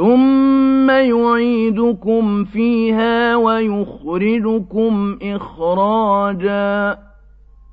ثم يعيدكم فيها ويخرجكم إخراجا